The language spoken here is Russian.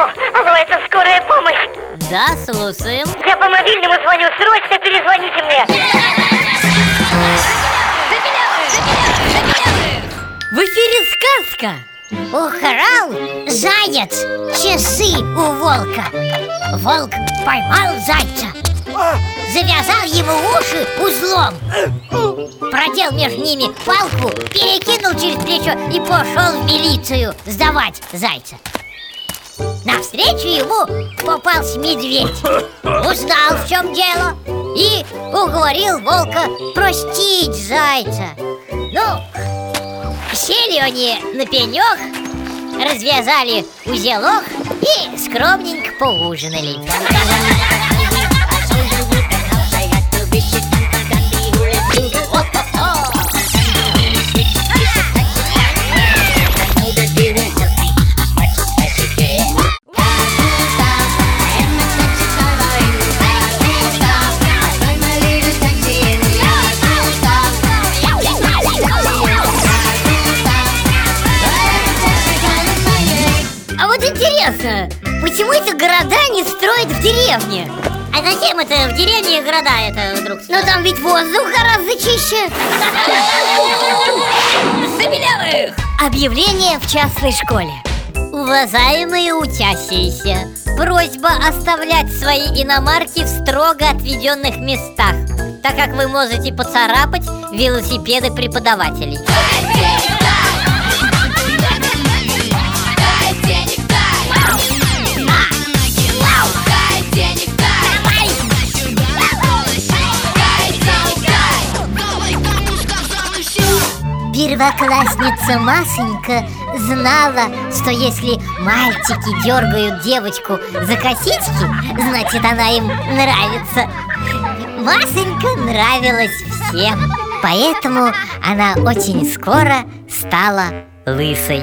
Алло, алло, это скорая помощь. Да, слушаем. Я по мобильному звоню, срочно перезвоните мне. В эфире сказка. Украл заяц часы у волка. Волк поймал зайца. Завязал его уши узлом Продел между ними палку Перекинул через плечо и пошел в милицию сдавать зайца Навстречу ему попался медведь Узнал, в чем дело И уговорил волка простить зайца Ну, Сели они на пенек, развязали узелок и скромненько поужинали. Интересно, почему это города не строят в деревне? А зачем это в деревне города это вдруг? Ну там ведь воздух гораздо чище Забелявых! Объявление в частной школе Уважаемые учащиеся Просьба оставлять свои иномарки в строго отведенных местах Так как вы можете поцарапать велосипеды преподавателей Первоклассница Масенька знала, что если мальчики дергают девочку за косички, значит она им нравится. Масенька нравилась всем, поэтому она очень скоро стала лысой.